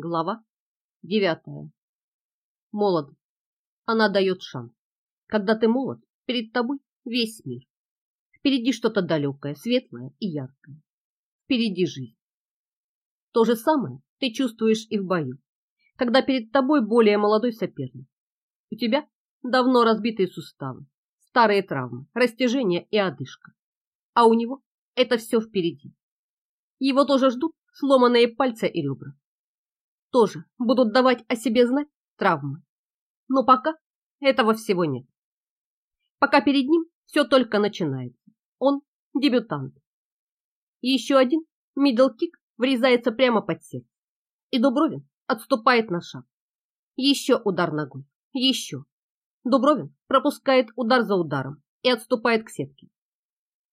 Глава девятая. Молод. Она дает шанс. Когда ты молод, перед тобой весь мир. Впереди что-то далекое, светлое и яркое. Впереди жизнь. То же самое ты чувствуешь и в бою, когда перед тобой более молодой соперник. У тебя давно разбитые суставы, старые травмы, растяжение и одышка. А у него это все впереди. Его тоже ждут сломанные пальцы и ребра тоже будут давать о себе знать травмы. Но пока этого всего нет. Пока перед ним все только начинается. Он дебютант. Еще один middle-kick врезается прямо под сердце. И Дубровин отступает на шаг. Еще удар ногой. Еще. Дубровин пропускает удар за ударом и отступает к сетке.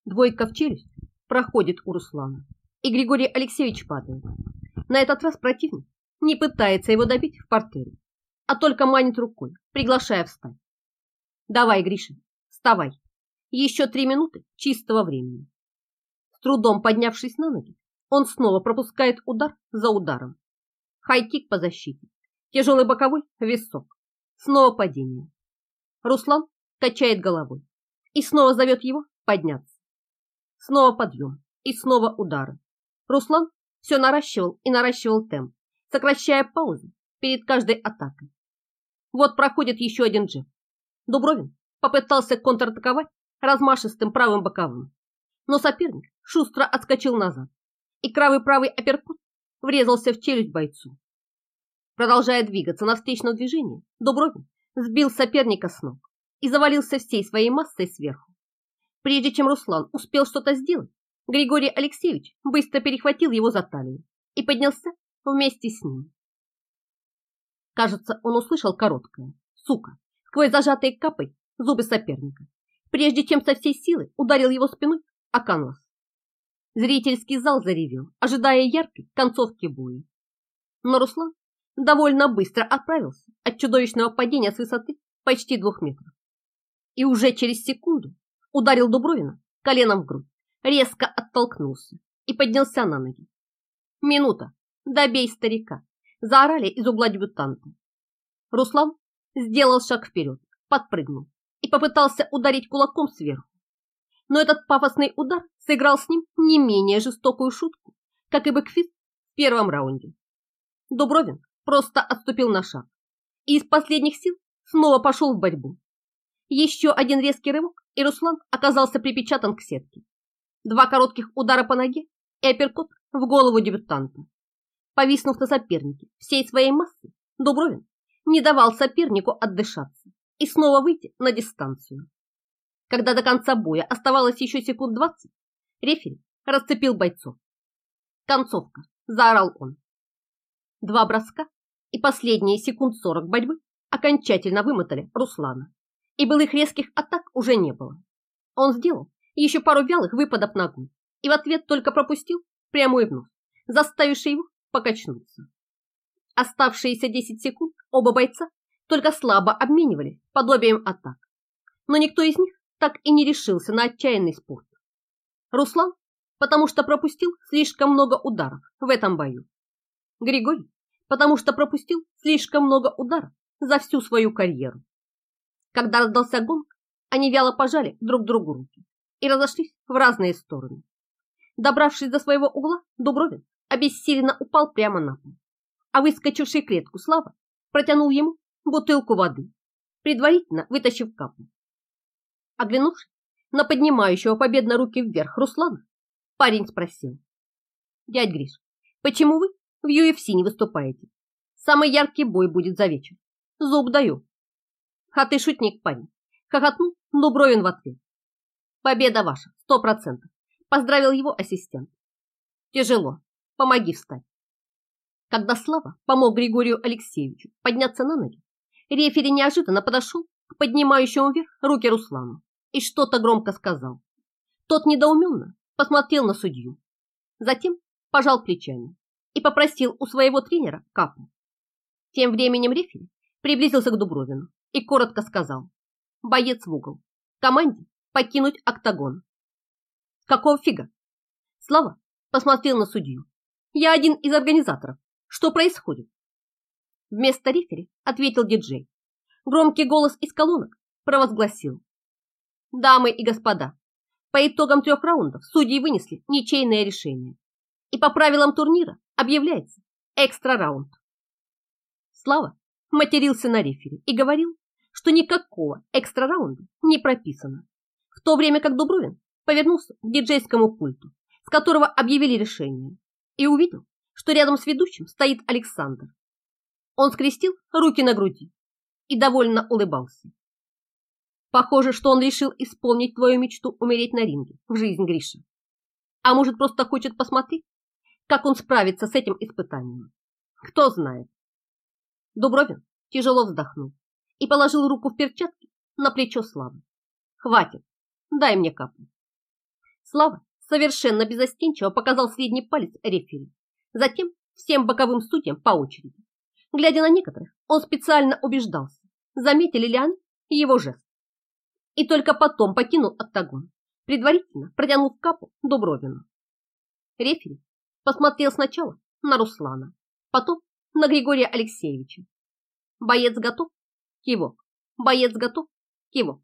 Двойка в челюсть проходит у Руслана. И Григорий Алексеевич падает. На этот раз противник не пытается его добить в портере, а только манит рукой, приглашая встать. Давай, Гриша, вставай. Еще три минуты чистого времени. С трудом поднявшись на ноги, он снова пропускает удар за ударом. Хайкик по защите. Тяжелый боковой висок. Снова падение. Руслан качает головой и снова зовет его подняться. Снова подъем и снова удары. Руслан все наращивал и наращивал темп, сокращая паузы перед каждой атакой. Вот проходит еще один джеб. Дубровин попытался контратаковать размашистым правым боковым, но соперник шустро отскочил назад, и кравый правый апперкот врезался в челюсть бойцу. Продолжая двигаться на встречном движении, Дубровин сбил соперника с ног и завалился всей своей массой сверху. Прежде чем Руслан успел что-то сделать, Григорий Алексеевич быстро перехватил его за талию и поднялся вместе с ним. Кажется, он услышал короткое «сука» сквозь зажатые капой зубы соперника, прежде чем со всей силы ударил его спиной о канвас. Зрительский зал заревел, ожидая яркой концовки боя. Но Руслан довольно быстро отправился от чудовищного падения с высоты почти двух метров. И уже через секунду ударил Дубровина коленом в грудь, резко оттолкнулся и поднялся на ноги. Минута Добей старика! Заорали из угла дебютанта. Руслан сделал шаг вперед, подпрыгнул и попытался ударить кулаком сверху. Но этот пафосный удар сыграл с ним не менее жестокую шутку, как и бэкфист в первом раунде. Дубровин просто отступил на шаг и из последних сил снова пошел в борьбу. Еще один резкий рывок, и Руслан оказался припечатан к сетке. Два коротких удара по ноге и апперкот в голову дебютанта. Повиснув на сопернике всей своей массой, Дубровин не давал сопернику отдышаться и снова выйти на дистанцию. Когда до конца боя оставалось еще секунд двадцать, рефери расцепил бойцов. «Концовка!» – заорал он. Два броска и последние секунд сорок борьбы окончательно вымотали Руслана, и былых резких атак уже не было. Он сделал еще пару вялых выпадов ногой и в ответ только пропустил прямой в нос, заставивший его покачнуться. Оставшиеся 10 секунд оба бойца только слабо обменивали подобием атак. Но никто из них так и не решился на отчаянный спорт. Руслан, потому что пропустил слишком много ударов в этом бою. Григорий, потому что пропустил слишком много ударов за всю свою карьеру. Когда раздался гонг, они вяло пожали друг другу руки и разошлись в разные стороны. Добравшись до своего угла, Дубровин обессиленно упал прямо на пол, а выскочивший клетку Слава протянул ему бутылку воды, предварительно вытащив капу. Оглянувшись на поднимающего победно руки вверх Руслана, парень спросил. «Дядь Гриш, почему вы в UFC не выступаете? Самый яркий бой будет за вечер. Зуб даю». «А ты шутник, парень», — хохотнул Дубровин в ответ. «Победа ваша, сто процентов», — поздравил его ассистент. «Тяжело, Помоги встать. Когда Слава помог Григорию Алексеевичу подняться на ноги, рефери неожиданно подошел к поднимающему вверх руки Руслану и что-то громко сказал. Тот недоуменно посмотрел на судью, затем пожал плечами и попросил у своего тренера капу. Тем временем рефери приблизился к Дубровину и коротко сказал «Боец в угол, команде покинуть октагон». «Какого фига?» Слава посмотрел на судью я один из организаторов. Что происходит? Вместо рефери ответил диджей. Громкий голос из колонок провозгласил. Дамы и господа, по итогам трех раундов судьи вынесли ничейное решение. И по правилам турнира объявляется экстра раунд. Слава матерился на рефери и говорил, что никакого экстра раунда не прописано. В то время как Дубровин повернулся к диджейскому пульту, с которого объявили решение, и увидел, что рядом с ведущим стоит Александр. Он скрестил руки на груди и довольно улыбался. Похоже, что он решил исполнить твою мечту умереть на ринге в жизнь Гриша. А может, просто хочет посмотреть, как он справится с этим испытанием. Кто знает. Дубровин тяжело вздохнул и положил руку в перчатки на плечо Славы. Хватит, дай мне капу. Слава совершенно безостенчиво показал средний палец рефери, затем всем боковым судьям по очереди. Глядя на некоторых, он специально убеждался, заметили ли они его жест. И только потом покинул октагон, предварительно протянув капу Дубровину. Рефери посмотрел сначала на Руслана, потом на Григория Алексеевича. Боец готов? Кивок. Боец готов? Кивок.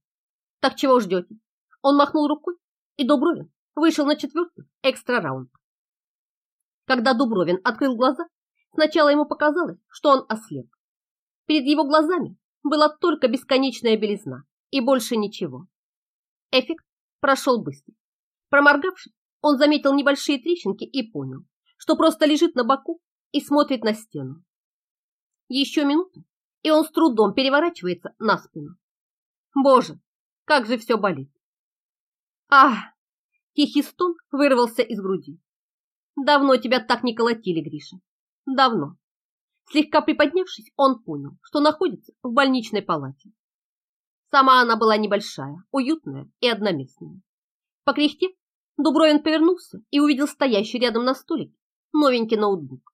Так чего ждете? Он махнул рукой, и Дубровин вышел на четвертый экстра-раунд. Когда Дубровин открыл глаза, сначала ему показалось, что он ослеп. Перед его глазами была только бесконечная белизна и больше ничего. Эффект прошел быстро. Проморгавшись, он заметил небольшие трещинки и понял, что просто лежит на боку и смотрит на стену. Еще минута, и он с трудом переворачивается на спину. Боже, как же все болит. Ах! Тихий стон вырвался из груди. Давно тебя так не колотили, Гриша. Давно. Слегка приподнявшись, он понял, что находится в больничной палате. Сама она была небольшая, уютная и одноместная. Покряхтев, Дубровин повернулся и увидел стоящий рядом на столике новенький ноутбук.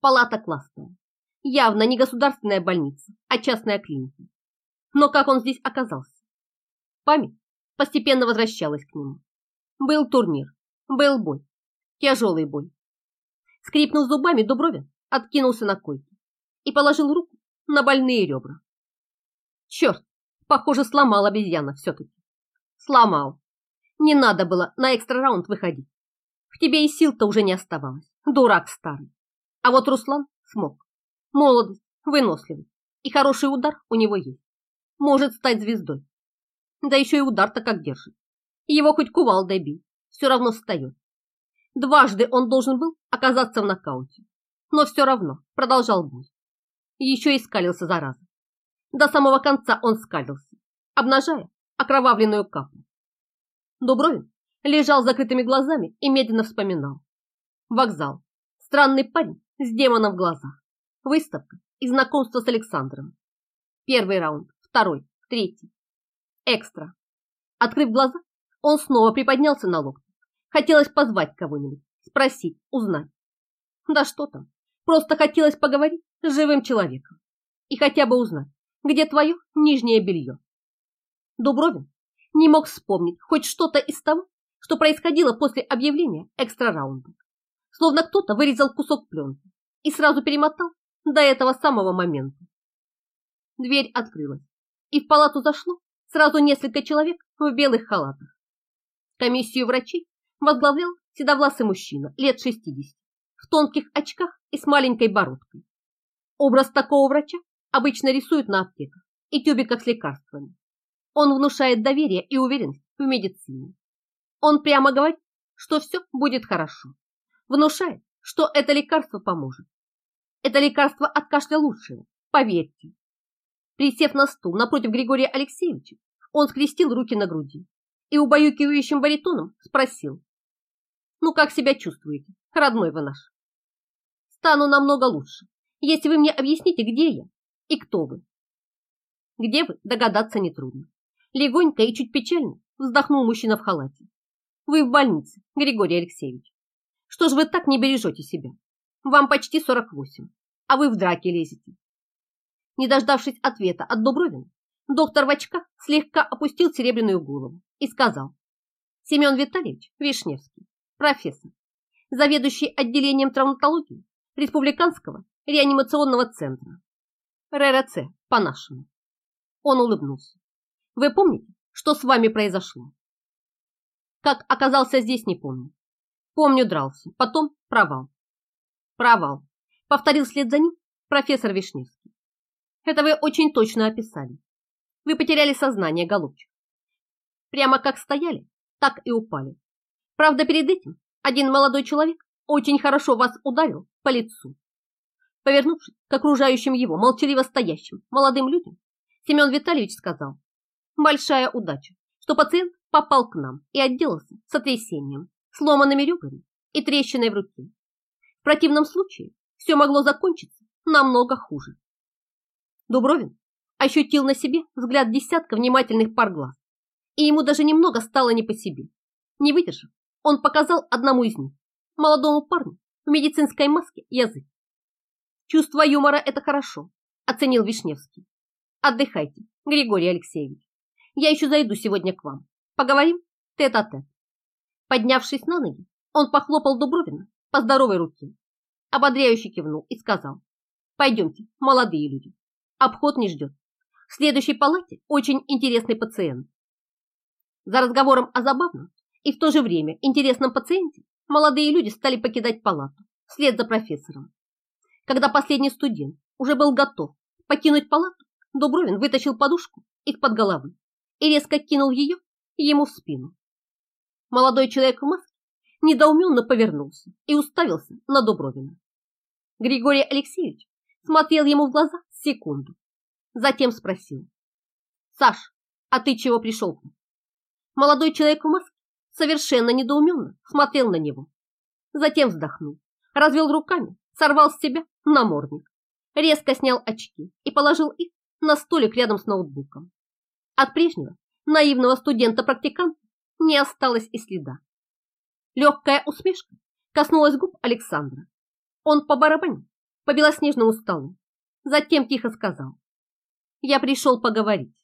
Палата классная. Явно не государственная больница, а частная клиника. Но как он здесь оказался? Память постепенно возвращалась к нему. Был турнир, был бой, тяжелый бой. Скрипнув зубами, Дубровин откинулся на койку и положил руку на больные ребра. Черт, похоже, сломал обезьяна все-таки. Сломал. Не надо было на экстра раунд выходить. В тебе и сил-то уже не оставалось, дурак старый. А вот Руслан смог. Молодость, выносливость и хороший удар у него есть. Может стать звездой. Да еще и удар-то как держит. Его хоть кувалдой бей, все равно встает. Дважды он должен был оказаться в нокауте, но все равно продолжал бой. Еще и скалился зараза. До самого конца он скалился, обнажая окровавленную капу. Дубровин лежал с закрытыми глазами и медленно вспоминал. Вокзал. Странный парень с демоном в глазах. Выставка и знакомство с Александром. Первый раунд, второй, третий. Экстра. Открыв глаза, он снова приподнялся на локти. Хотелось позвать кого-нибудь, спросить, узнать. Да что там, просто хотелось поговорить с живым человеком. И хотя бы узнать, где твое нижнее белье. Дубровин не мог вспомнить хоть что-то из того, что происходило после объявления экстра-раунда. Словно кто-то вырезал кусок пленки и сразу перемотал до этого самого момента. Дверь открылась, и в палату зашло сразу несколько человек в белых халатах. Комиссию врачей возглавлял седовласый мужчина лет 60 в тонких очках и с маленькой бородкой. Образ такого врача обычно рисуют на аптеках и тюбиках с лекарствами. Он внушает доверие и уверенность в медицине. Он прямо говорит, что все будет хорошо. Внушает, что это лекарство поможет. Это лекарство от кашля лучшее, поверьте. Присев на стул напротив Григория Алексеевича, он скрестил руки на груди и убаюкивающим баритоном спросил. «Ну, как себя чувствуете, родной вы наш?» «Стану намного лучше, если вы мне объясните, где я и кто вы». Где вы, догадаться нетрудно. Легонько и чуть печально вздохнул мужчина в халате. Вы в больнице, Григорий Алексеевич. Что ж вы так не бережете себя? Вам почти 48, а вы в драке лезете. Не дождавшись ответа от Дубровина, доктор в очках слегка опустил серебряную голову и сказал. Семен Витальевич Вишневский, профессор, заведующий отделением травматологии Республиканского реанимационного центра. РРЦ, по-нашему. Он улыбнулся. Вы помните, что с вами произошло? Как оказался здесь, не помню. Помню, дрался. Потом провал. Провал. Повторил след за ним профессор Вишневский. Это вы очень точно описали. Вы потеряли сознание, голубчик. Прямо как стояли, так и упали. Правда, перед этим один молодой человек очень хорошо вас ударил по лицу. Повернувшись к окружающим его, молчаливо стоящим молодым людям, Семен Витальевич сказал, «Большая удача, что пациент попал к нам и отделался сотрясением, сломанными ребрами и трещиной в руке. В противном случае все могло закончиться намного хуже». Дубровин ощутил на себе взгляд десятка внимательных пар глаз, и ему даже немного стало не по себе. Не выдержав, он показал одному из них, молодому парню в медицинской маске, язык. Чувство юмора – это хорошо, оценил Вишневский. Отдыхайте, Григорий Алексеевич. Я еще зайду сегодня к вам. Поговорим тет-а-тет. -тет. Поднявшись на ноги, он похлопал Дубровина по здоровой руке, ободряюще кивнул и сказал, пойдемте, молодые люди, обход не ждет. В следующей палате очень интересный пациент. За разговором о забавном и в то же время интересном пациенте молодые люди стали покидать палату вслед за профессором. Когда последний студент уже был готов покинуть палату, Дубровин вытащил подушку из-под головы и резко кинул ее ему в спину. Молодой человек в маске недоуменно повернулся и уставился на Дубровина. Григорий Алексеевич смотрел ему в глаза секунду, затем спросил. «Саш, а ты чего пришел-то?» Молодой человек в маске совершенно недоуменно смотрел на него. Затем вздохнул, развел руками, сорвал с себя намордник, резко снял очки и положил их на столик рядом с ноутбуком. От прежнего наивного студента-практиканта не осталось и следа. Легкая усмешка коснулась губ Александра. Он по барабаню, по белоснежному столу, затем тихо сказал. Я пришел поговорить.